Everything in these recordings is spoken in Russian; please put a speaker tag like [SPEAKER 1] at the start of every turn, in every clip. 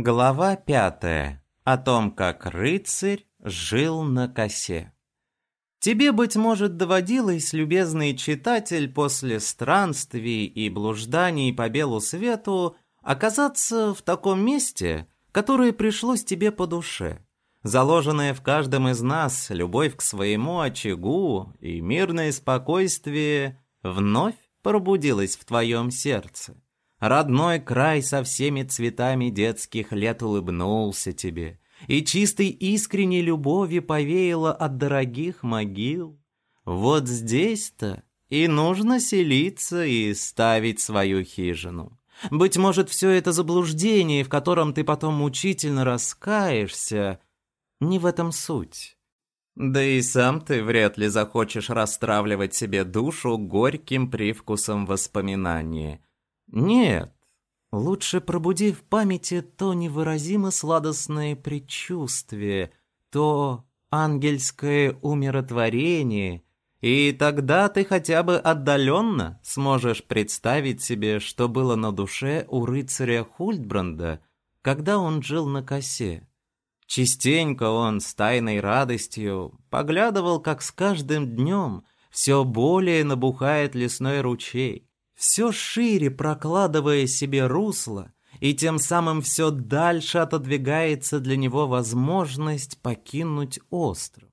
[SPEAKER 1] Глава пятая. О том, как рыцарь жил на косе. Тебе, быть может, доводилось, любезный читатель, после странствий и блужданий по белу свету оказаться в таком месте, которое пришлось тебе по душе. Заложенная в каждом из нас любовь к своему очагу и мирное спокойствие вновь пробудилась в твоем сердце. Родной край со всеми цветами детских лет улыбнулся тебе, и чистой искренней любови повеяло от дорогих могил. Вот здесь-то и нужно селиться и ставить свою хижину. Быть может, все это заблуждение, в котором ты потом мучительно раскаешься, не в этом суть. Да и сам ты вряд ли захочешь расстравливать себе душу горьким привкусом воспоминания. Нет, лучше пробуди в памяти то невыразимо сладостное предчувствие, то ангельское умиротворение, и тогда ты хотя бы отдаленно сможешь представить себе, что было на душе у рыцаря Хультбранда, когда он жил на косе. Частенько он с тайной радостью поглядывал, как с каждым днем все более набухает лесной ручей, все шире прокладывая себе русло, и тем самым все дальше отодвигается для него возможность покинуть остров.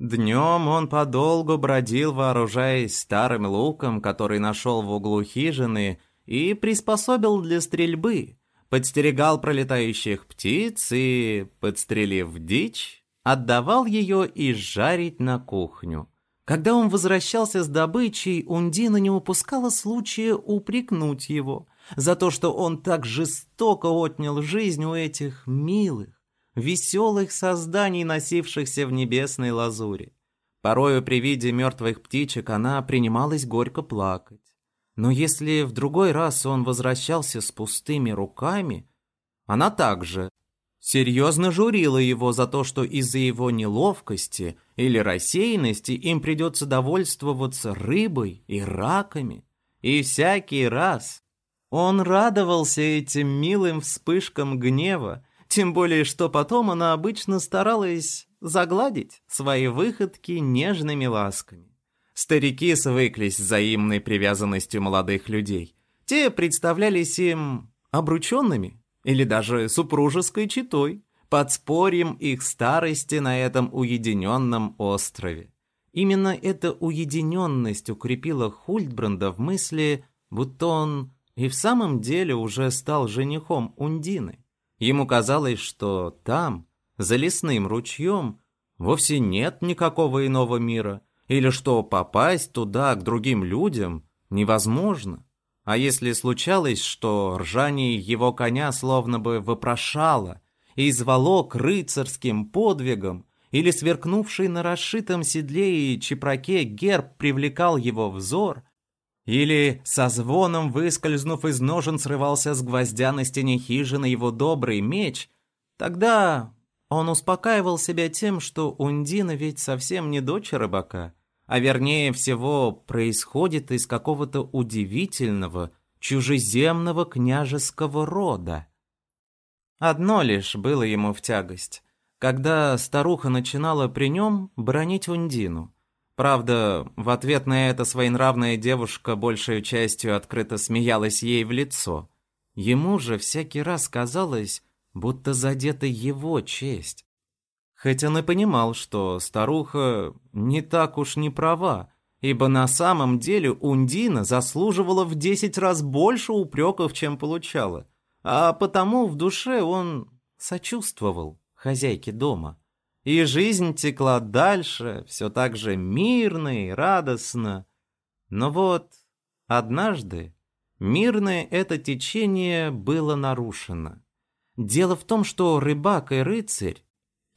[SPEAKER 1] Днем он подолгу бродил, вооружаясь старым луком, который нашел в углу хижины, и приспособил для стрельбы, подстерегал пролетающих птиц и, подстрелив дичь, отдавал ее и жарить на кухню. Когда он возвращался с добычей, Ундина не упускала случая упрекнуть его за то, что он так жестоко отнял жизнь у этих милых, веселых созданий, носившихся в небесной лазуре. Порою при виде мертвых птичек она принималась горько плакать. Но если в другой раз он возвращался с пустыми руками, она также серьезно журила его за то, что из-за его неловкости или рассеянности им придется довольствоваться рыбой и раками. И всякий раз он радовался этим милым вспышкам гнева, тем более что потом она обычно старалась загладить свои выходки нежными ласками. Старики свыклись с взаимной привязанностью молодых людей. Те представлялись им обрученными, или даже супружеской четой, подспорьем их старости на этом уединенном острове. Именно эта уединенность укрепила Хультбранда в мысли, будто он и в самом деле уже стал женихом Ундины. Ему казалось, что там, за лесным ручьем, вовсе нет никакого иного мира, или что попасть туда к другим людям невозможно. А если случалось, что ржание его коня словно бы вопрошало и звало к рыцарским подвигам, или сверкнувший на расшитом седле и чепраке герб привлекал его взор, или со звоном, выскользнув из ножен, срывался с гвоздя на стене хижины его добрый меч, тогда он успокаивал себя тем, что Ундина ведь совсем не дочь рыбака, а вернее всего происходит из какого-то удивительного, чужеземного княжеского рода. Одно лишь было ему в тягость, когда старуха начинала при нем бронить Ундину. Правда, в ответ на это своенравная девушка большей частью открыто смеялась ей в лицо. Ему же всякий раз казалось, будто задета его честь. Хоть он и понимал, что старуха не так уж не права, ибо на самом деле Ундина заслуживала в десять раз больше упреков, чем получала, а потому в душе он сочувствовал хозяйке дома. И жизнь текла дальше, все так же мирно и радостно. Но вот однажды мирное это течение было нарушено. Дело в том, что рыбак и рыцарь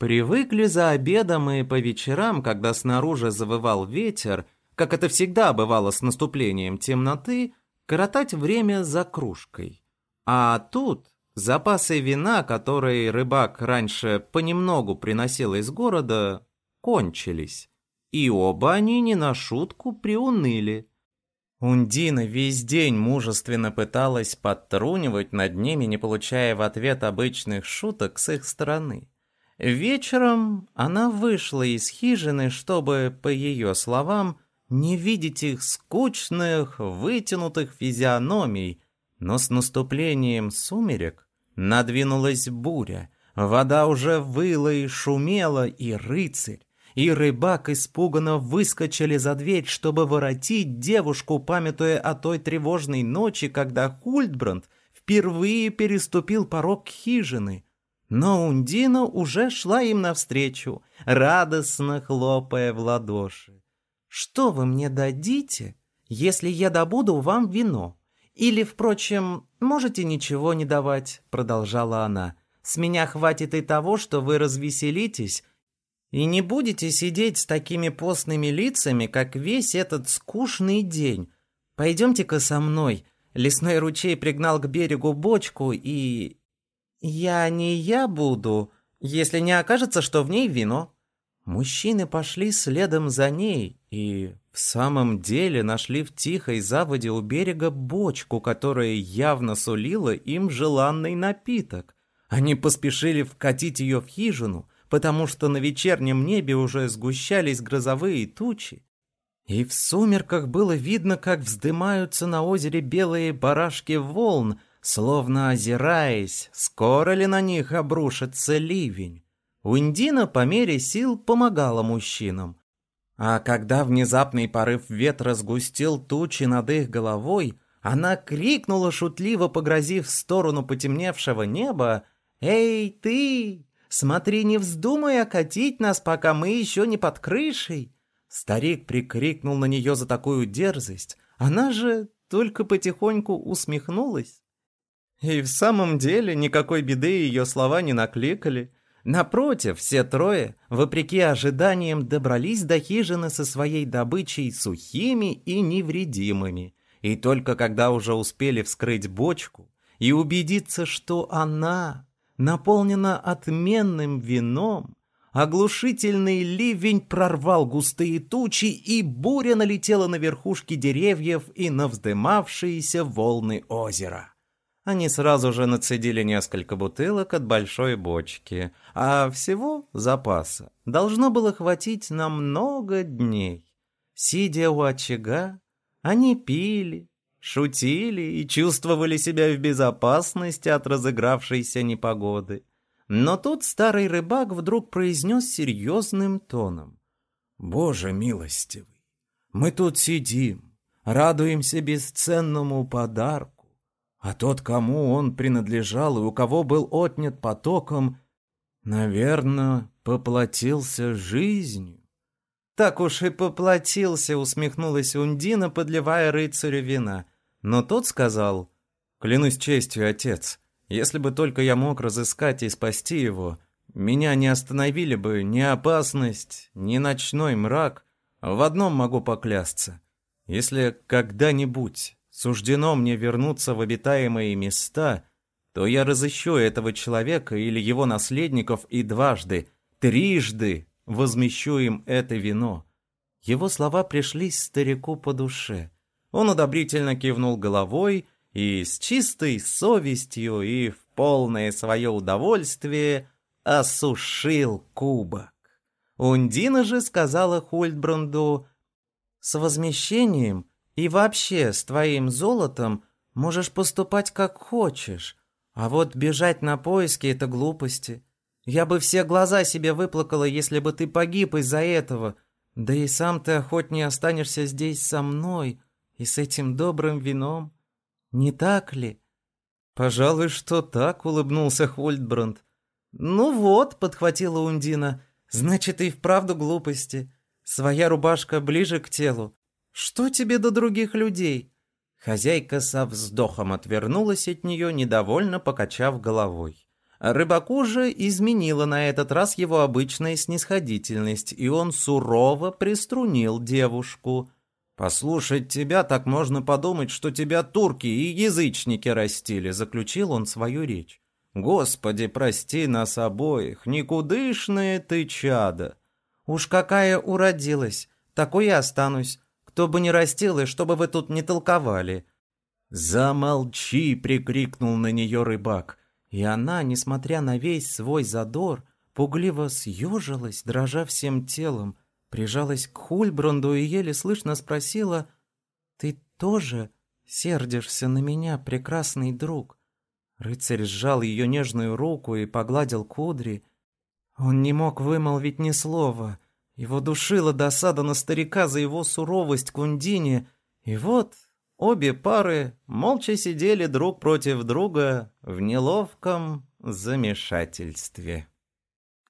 [SPEAKER 1] Привыкли за обедом и по вечерам, когда снаружи завывал ветер, как это всегда бывало с наступлением темноты, коротать время за кружкой. А тут запасы вина, которые рыбак раньше понемногу приносил из города, кончились. И оба они не на шутку приуныли. Ундина весь день мужественно пыталась подтрунивать над ними, не получая в ответ обычных шуток с их стороны. Вечером она вышла из хижины, чтобы, по ее словам, не видеть их скучных, вытянутых физиономий, но с наступлением сумерек надвинулась буря. Вода уже выла и шумела, и рыцарь, и рыбак испуганно выскочили за дверь, чтобы воротить девушку, памятуя о той тревожной ночи, когда Хультбранд впервые переступил порог хижины. Но Ундина уже шла им навстречу, радостно хлопая в ладоши. «Что вы мне дадите, если я добуду вам вино? Или, впрочем, можете ничего не давать?» — продолжала она. «С меня хватит и того, что вы развеселитесь, и не будете сидеть с такими постными лицами, как весь этот скучный день. Пойдемте-ка со мной. Лесной ручей пригнал к берегу бочку, и... Я не я буду, если не окажется, что в ней вино. Мужчины пошли следом за ней и в самом деле нашли в тихой заводе у берега бочку, которая явно сулила им желанный напиток. Они поспешили вкатить ее в хижину, потому что на вечернем небе уже сгущались грозовые тучи. И в сумерках было видно, как вздымаются на озере белые барашки волн, словно озираясь, скоро ли на них обрушится ливень. Уиндина по мере сил помогала мужчинам. А когда внезапный порыв ветра сгустил тучи над их головой, она крикнула, шутливо погрозив в сторону потемневшего неба, «Эй, ты! Смотри, не вздумай окатить нас, пока мы еще не под крышей!» Старик прикрикнул на нее за такую дерзость. Она же только потихоньку усмехнулась. И в самом деле никакой беды ее слова не накликали. Напротив, все трое, вопреки ожиданиям, добрались до хижины со своей добычей сухими и невредимыми. И только когда уже успели вскрыть бочку и убедиться, что она наполнена отменным вином, оглушительный ливень прорвал густые тучи, и буря налетела на верхушки деревьев и на вздымавшиеся волны озера. Они сразу же нацедили несколько бутылок от большой бочки, а всего запаса должно было хватить на много дней. Сидя у очага, они пили, шутили и чувствовали себя в безопасности от разыгравшейся непогоды. Но тут старый рыбак вдруг произнес серьезным тоном. «Боже милостивый, мы тут сидим, радуемся бесценному подарку, а тот, кому он принадлежал и у кого был отнят потоком, наверное, поплатился жизнью. «Так уж и поплатился», — усмехнулась Ундина, подливая рыцарю вина. Но тот сказал, «Клянусь честью, отец, если бы только я мог разыскать и спасти его, меня не остановили бы ни опасность, ни ночной мрак. В одном могу поклясться. Если когда-нибудь суждено мне вернуться в обитаемые места, то я разыщу этого человека или его наследников и дважды, трижды возмещу им это вино». Его слова пришлись старику по душе. Он одобрительно кивнул головой и с чистой совестью и в полное свое удовольствие осушил кубок. Ундина же сказала Хольдбранду, «С возмещением и вообще с твоим золотом можешь поступать как хочешь, а вот бежать на поиски — это глупости. Я бы все глаза себе выплакала, если бы ты погиб из-за этого. Да и сам ты охотнее останешься здесь со мной и с этим добрым вином. Не так ли?» «Пожалуй, что так», — улыбнулся Хольдбранд. «Ну вот», — подхватила Ундина, — «значит, и вправду глупости. Своя рубашка ближе к телу. Что тебе до других людей?» Хозяйка со вздохом отвернулась от нее, недовольно покачав головой. Рыбаку же изменила на этот раз его обычная снисходительность, и он сурово приструнил девушку. «Послушать тебя, так можно подумать, что тебя турки и язычники растили», — заключил он свою речь. «Господи, прости нас обоих, никудышное ты чадо!» «Уж какая уродилась, такой и останусь. Кто бы ни растил и чтобы вы тут не толковали». «Замолчи!» — прикрикнул на нее рыбак. И она, несмотря на весь свой задор, пугливо съежилась, дрожа всем телом, прижалась к Хульбранду и еле слышно спросила, «Ты тоже сердишься на меня, прекрасный друг?» Рыцарь сжал ее нежную руку и погладил кудри. Он не мог вымолвить ни слова. Его душила досада на старика за его суровость к Ундине. И вот обе пары молча сидели друг против друга в неловком замешательстве.